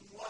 one